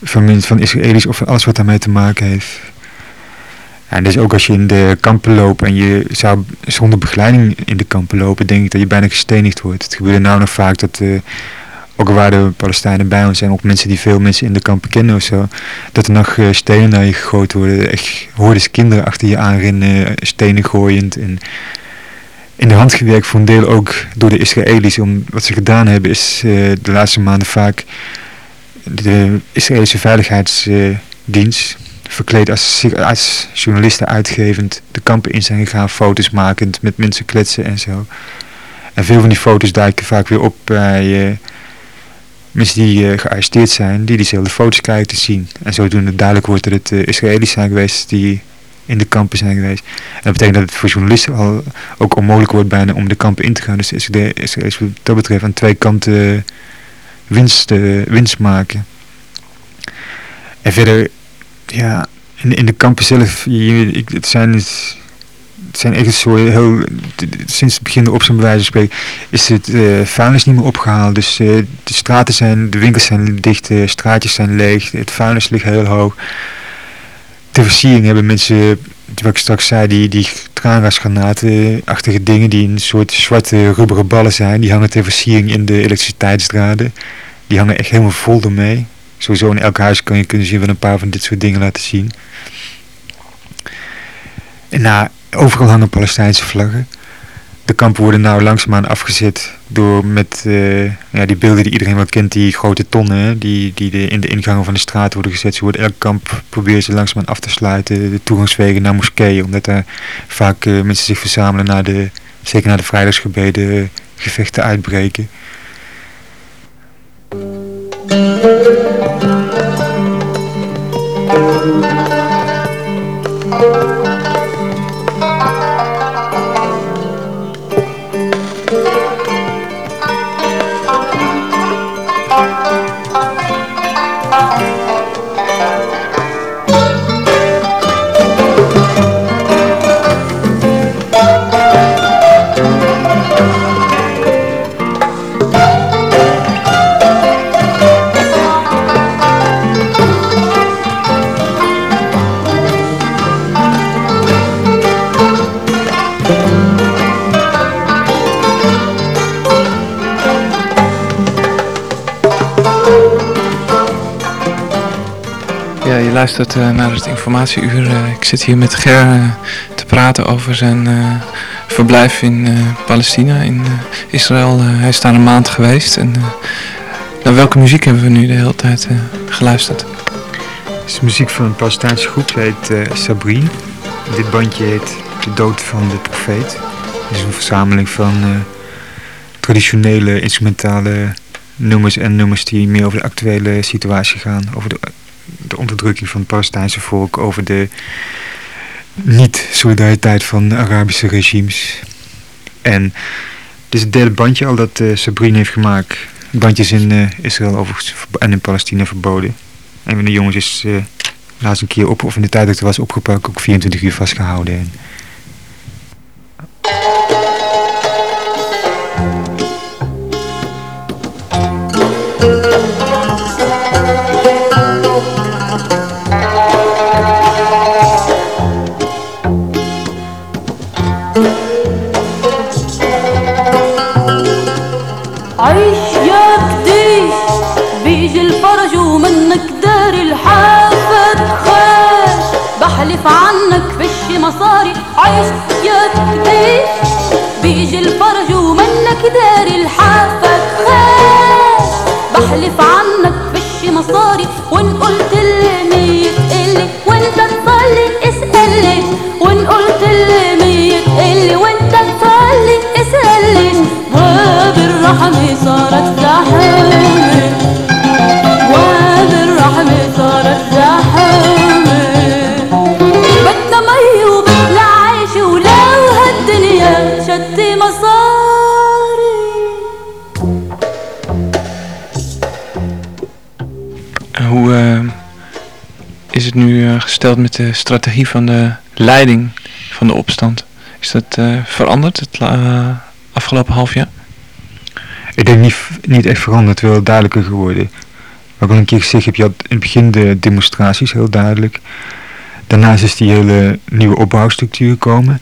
van, van Israëli's of alles wat daarmee te maken heeft. En dus ook als je in de kampen loopt en je zou zonder begeleiding in de kampen lopen, denk ik dat je bijna gestenigd wordt. Het gebeurde nou nog vaak dat ook waren de Palestijnen bij ons en ook mensen die veel mensen in de kampen kennen of zo, dat er nog uh, stenen naar je gegooid worden. Echt hoorden kinderen achter je aanrennen, stenen gooiend. En in de hand gewerkt voor een deel ook door de Israëli's. Om, wat ze gedaan hebben is uh, de laatste maanden vaak de Israëlische veiligheidsdienst verkleed als, als journalisten uitgevend de kampen in zijn gegaan, foto's makend, met mensen kletsen en zo. En veel van die foto's duiken vaak weer op bij mensen die uh, gearresteerd zijn, die diezelfde foto's krijgen te zien. En zodoende duidelijk wordt dat het uh, Israëli's zijn geweest die in de kampen zijn geweest. En dat betekent dat het voor journalisten al ook onmogelijk wordt bijna om de kampen in te gaan. Dus Israëli's wat dat betreft aan twee kanten winst, uh, winst maken. En verder, ja, in, in de kampen zelf, je, ik, het zijn... Het zijn echt zo heel, sinds het begin op zijn bewijzen spreken, is het uh, vuilnis niet meer opgehaald. Dus uh, de straten zijn, de winkels zijn dicht, de straatjes zijn leeg, het vuilnis ligt heel hoog. Ter versiering hebben mensen, wat ik straks zei, die, die traangasgranaten-achtige dingen die een soort zwarte rubberen ballen zijn, die hangen ter versiering in de elektriciteitsdraden. Die hangen echt helemaal vol ermee. Sowieso in elk huis kan je kunnen zien van een paar van dit soort dingen laten zien. En na, overal hangen Palestijnse vlaggen. De kampen worden nou langzaamaan afgezet door met uh, ja, die beelden die iedereen wel kent, die grote tonnen die, die in de ingangen van de straat worden gezet. Ze worden elk kamp proberen ze langzaamaan af te sluiten, de toegangswegen naar moskeeën, omdat daar vaak uh, mensen zich verzamelen na de, zeker na de vrijdagsgebeden, gevechten uitbreken. Luistert uh, naar het informatieuur. Uh, ik zit hier met Ger uh, te praten over zijn verblijf in Palestina, in Israël. hij is daar een maand geweest. En, naar welke muziek hebben we nu de hele tijd geluisterd? Het is muziek van een Palestijnse groep, heet Sabrine. Dit bandje heet De Dood van de Profeet. Het is een verzameling van traditionele instrumentale nummers en nummers die meer over de actuele situatie gaan. Over de de onderdrukking van het Palestijnse volk, over de niet-solidariteit van Arabische regimes. En dit is het derde bandje al dat uh, Sabrine heeft gemaakt. Bandjes in uh, Israël overigens en in Palestina verboden. Een van de jongens is uh, laatst een keer op, of in de tijd dat hij was opgepakt, ook 24 uur vastgehouden. En ومنك دار الحافة خاش بحلف عنك فيش مصاري عيش يا كديش بيجي الفرج ومنك دار الحافة خاش بحلف عنك فيش مصاري ونقول met de strategie van de leiding van de opstand? Is dat uh, veranderd het afgelopen half jaar? Ik denk niet, niet echt veranderd, wel duidelijker geworden. Wat ik al een keer gezegd heb, je had in het begin de demonstraties heel duidelijk. Daarnaast is die hele nieuwe opbouwstructuur gekomen.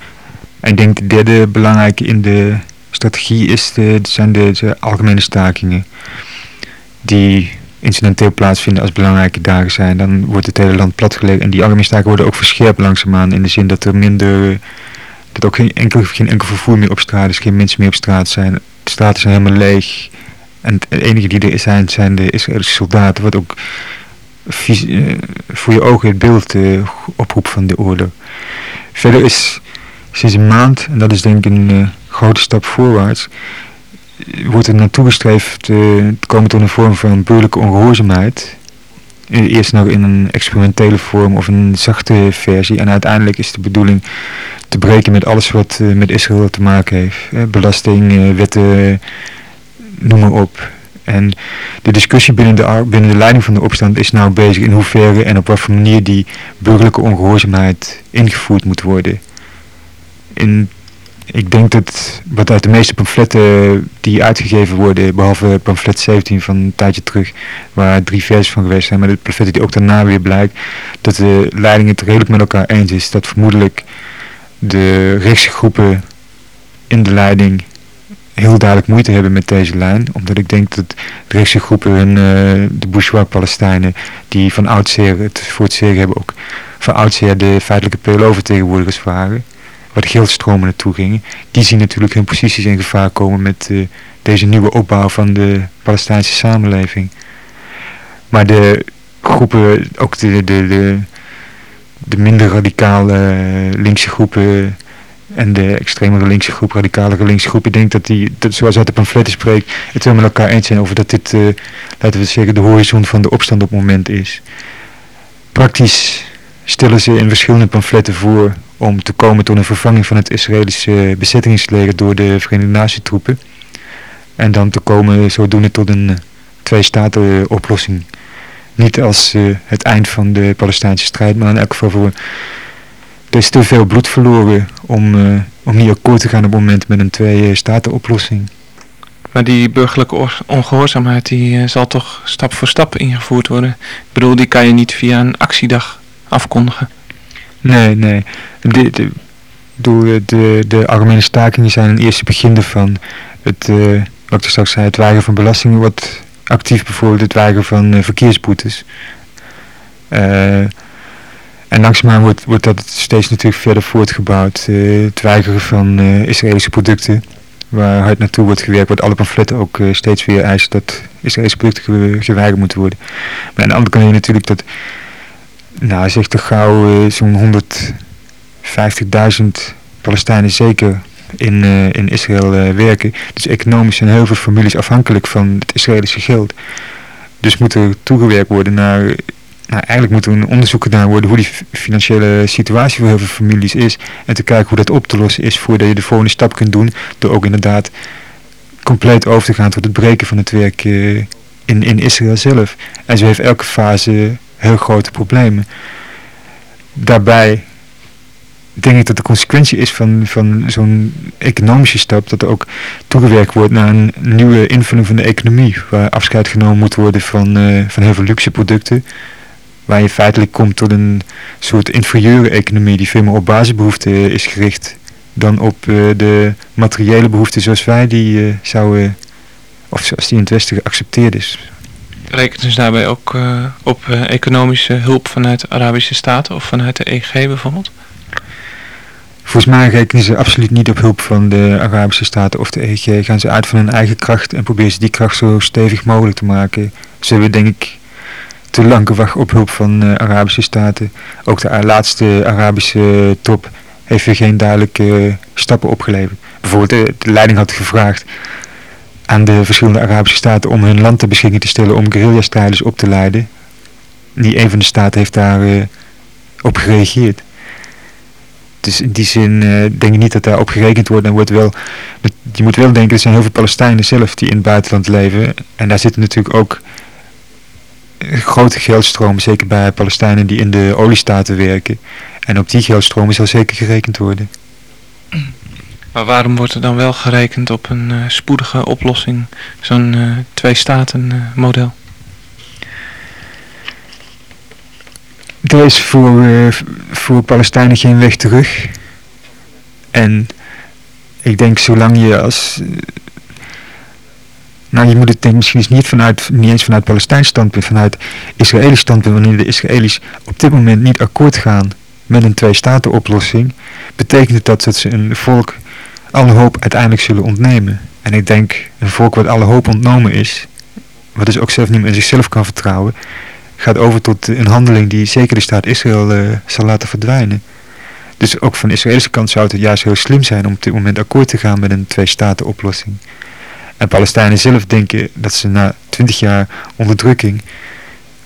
En ik denk de derde belangrijke in de strategie is de, zijn de, de algemene stakingen. Die incidenteel plaatsvinden als belangrijke dagen zijn. Dan wordt het hele land platgelegd. En die algemene staken worden ook verscherpt langzaamaan. In de zin dat er minder... Dat ook geen enkel, geen vervoer meer op straat is. Geen mensen meer op straat zijn. De straten zijn helemaal leeg. En het enige die er zijn, zijn de Israëlische soldaten. Wat ook uh, voor je ogen het beeld uh, oproep van de oorlog. Verder is sinds een maand, en dat is denk ik een uh, grote stap voorwaarts, wordt er naartoe gestreefd te komen tot een vorm van burgerlijke ongehoorzaamheid. Eerst nog in een experimentele vorm of een zachte versie. En uiteindelijk is de bedoeling te breken met alles wat met Israël te maken heeft. belasting, wetten, noem maar op. En de discussie binnen de, binnen de leiding van de opstand is nou bezig in hoeverre en op wat voor manier die burgerlijke ongehoorzaamheid ingevoerd moet worden. In, ik denk dat wat uit de meeste pamfletten die uitgegeven worden, behalve pamflet 17 van een tijdje terug, waar drie versies van geweest zijn, maar de pamfletten die ook daarna weer blijkt, dat de leiding het redelijk met elkaar eens is, dat vermoedelijk de rechtse groepen in de leiding heel duidelijk moeite hebben met deze lijn. Omdat ik denk dat de rechtse groepen, hun, uh, de bourgeois Palestijnen, die van oudsher het voor het zeggen hebben, ook van oudsher de feitelijke PLO-vertegenwoordigers waren, waar de geldstromen naartoe gingen, die zien natuurlijk hun posities in gevaar komen met uh, deze nieuwe opbouw van de Palestijnse samenleving. Maar de groepen, ook de, de, de, de minder radicale linkse groepen en de extremere linkse groep, radicalere linkse groep, ik denk dat die, zoals uit de pamfletten spreekt, het wel met elkaar eens zijn over dat dit, uh, laten we zeggen, de horizon van de opstand op het moment is. Praktisch stellen ze in verschillende pamfletten voor om te komen tot een vervanging van het Israëlische bezettingsleger door de Verenigde Natietroepen. En dan te komen zodoende tot een uh, twee-staten oplossing. Niet als uh, het eind van de Palestijnse strijd, maar in elk geval voor er is te veel bloed verloren om, uh, om niet akkoord te gaan op het moment met een twee-staten-oplossing. Maar die burgerlijke ongehoorzaamheid die zal toch stap voor stap ingevoerd worden? Ik bedoel, die kan je niet via een actiedag afkondigen. Nee, nee. De, de, de, de, de algemene stakingen zijn een eerste begin ervan. Het, uh, wat ik straks zei, het weigeren van belastingen wordt actief bijvoorbeeld het weigeren van uh, verkeersboetes. Uh, en langzaamaan wordt, wordt dat steeds natuurlijk verder voortgebouwd. Het weigeren van Israëlische producten, waar hard naartoe wordt gewerkt, wordt alle pamfletten ook steeds weer eisen dat Israëlische producten geweigerd moeten worden. Maar aan de andere kant je natuurlijk dat, nou zeg toch gauw zo'n 150.000 Palestijnen zeker in, in Israël werken. Dus economisch zijn heel veel families afhankelijk van het Israëlische geld. Dus moet er toegewerkt worden naar nou, eigenlijk moet er een onderzoek gedaan worden hoe die financiële situatie voor heel veel families is. En te kijken hoe dat op te lossen is voordat je de volgende stap kunt doen. Door ook inderdaad compleet over te gaan tot het breken van het werk in, in Israël zelf. En zo heeft elke fase heel grote problemen. Daarbij denk ik dat de consequentie is van, van zo'n economische stap dat er ook toegewerkt wordt naar een nieuwe invulling van de economie. Waar afscheid genomen moet worden van, uh, van heel veel luxe producten waar je feitelijk komt tot een soort inferieure economie die veel meer op basisbehoeften is gericht dan op uh, de materiële behoeften zoals wij die uh, zouden, of zoals die in het Westen geaccepteerd is. Rekent dus daarbij ook uh, op economische hulp vanuit de Arabische Staten of vanuit de EG bijvoorbeeld? Volgens mij rekenen ze absoluut niet op hulp van de Arabische Staten of de EG. Gaan ze uit van hun eigen kracht en proberen ze die kracht zo stevig mogelijk te maken. Ze hebben denk ik te lang gewacht op hulp van uh, Arabische staten. Ook de laatste Arabische top heeft weer geen duidelijke stappen opgeleverd. Bijvoorbeeld de, leiding had gevraagd aan de verschillende Arabische staten om hun land ter beschikking te stellen om guerrilla-strijders op te leiden. Niet een van de staten heeft daar uh, op gereageerd. Dus in die zin uh, denk ik niet dat daar op gerekend wordt. En wordt wel, je moet wel denken, er zijn heel veel Palestijnen zelf die in het buitenland leven. En daar zitten natuurlijk ook grote geldstromen, zeker bij Palestijnen die in de oliestaten werken. En op die geldstromen zal zeker gerekend worden. Maar waarom wordt er dan wel gerekend op een uh, spoedige oplossing, zo'n uh, twee-staten uh, model? Er is voor, voor Palestijnen geen weg terug. En ik denk zolang je als nou, je moet het misschien niet, vanuit, niet eens vanuit Palestijns standpunt, vanuit Israëlisch standpunt, wanneer de Israëli's op dit moment niet akkoord gaan met een twee-staten-oplossing, betekent het dat, dat ze een volk alle hoop uiteindelijk zullen ontnemen. En ik denk, een volk wat alle hoop ontnomen is, wat dus ook zelf niet meer in zichzelf kan vertrouwen, gaat over tot een handeling die zeker de staat Israël uh, zal laten verdwijnen. Dus ook van de Israëlische kant zou het juist heel slim zijn om op dit moment akkoord te gaan met een twee-staten-oplossing. En Palestijnen zelf denken dat ze na twintig jaar onderdrukking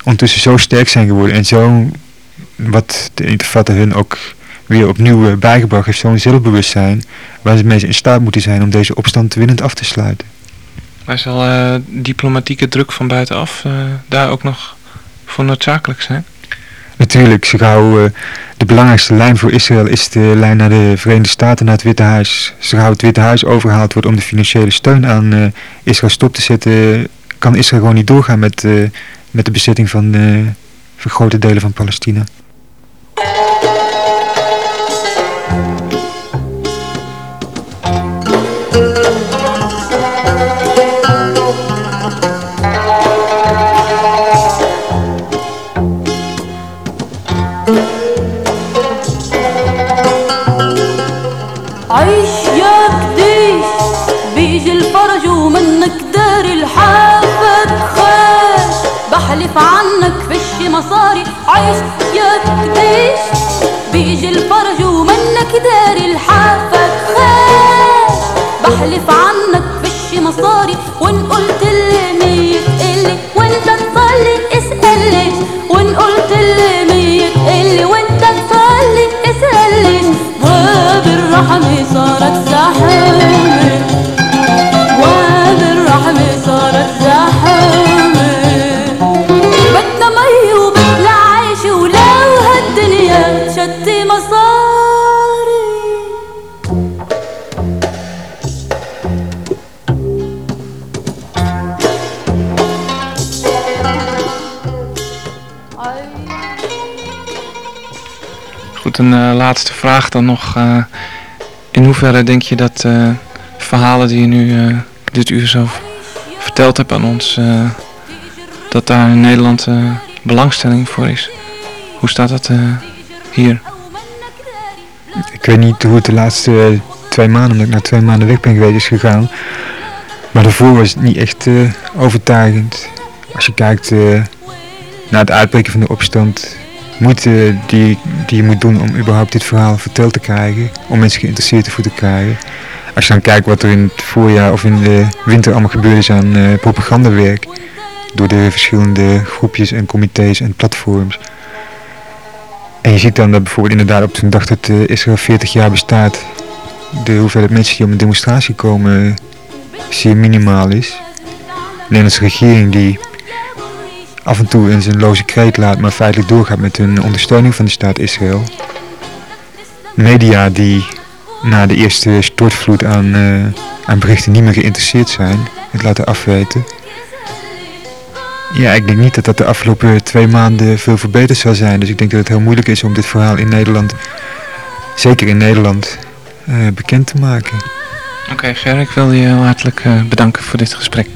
ondertussen zo sterk zijn geworden en zo, wat de intervatten hun ook weer opnieuw eh, bijgebracht heeft, zo'n zelfbewustzijn, waar ze mensen in staat moeten zijn om deze opstand winnend af te sluiten. Maar zal uh, diplomatieke druk van buitenaf uh, daar ook nog voor noodzakelijk zijn? Natuurlijk, zo gauw uh, de belangrijkste lijn voor Israël is de lijn naar de Verenigde Staten, naar het Witte Huis. Zo gauw het Witte Huis overgehaald wordt om de financiële steun aan Israël stop te zetten, kan Israël gewoon niet doorgaan met, met de bezetting van, van grote delen van Palestina. ومنك دار الحافة خاش بحلف عنك فيش مصاري عيش يا كديش بيجي الفرج ومنك دار الحافة خاش بحلف عنك فيش مصاري وإن قلت اللي ميت اللي وإنت تصلي اسأل ليش وإن قلت اللي ميت اللي وإنت تصلي اسأل ليش وبالرحمة صارت زحمة. Een eh, laatste vraag dan nog. eh, in hoeverre denk je dat eh, verhalen die je nu dit uur zo verteld hebt aan ons, dat daar in Nederland belangstelling voor is? Hoe staat dat hier? Ik weet niet hoe het de laatste twee maanden, omdat ik na twee maanden weg ben geweest, is gegaan. Maar daarvoor was het niet echt overtuigend. Als je kijkt naar het uitbreken van de opstand, moeite die, die je moet doen om überhaupt dit verhaal verteld te krijgen, om mensen geïnteresseerd ervoor te krijgen. Als je dan kijkt wat er in het voorjaar of in de winter allemaal gebeurd is aan eh, propagandawerk, door de verschillende groepjes en comité's en platforms. En je ziet dan dat bijvoorbeeld inderdaad op zo'n dag dat eh, Israël 40 jaar bestaat, de hoeveelheid mensen die op een demonstratie komen eh, zeer minimaal is. De Nederlandse regering die af en toe in zijn loze kreet laat, maar feitelijk doorgaat met hun ondersteuning van de staat Israël. Media die na de eerste stortvloed aan, eh, aan berichten niet meer geïnteresseerd zijn, het laten afweten. Ja, ik denk niet dat dat de afgelopen twee maanden veel verbeterd zal zijn. Dus ik denk dat het heel moeilijk is om dit verhaal in Nederland, zeker in Nederland, eh, bekend te maken. Oké, okay, Ger, ik wil je heel hartelijk eh, bedanken voor dit gesprek.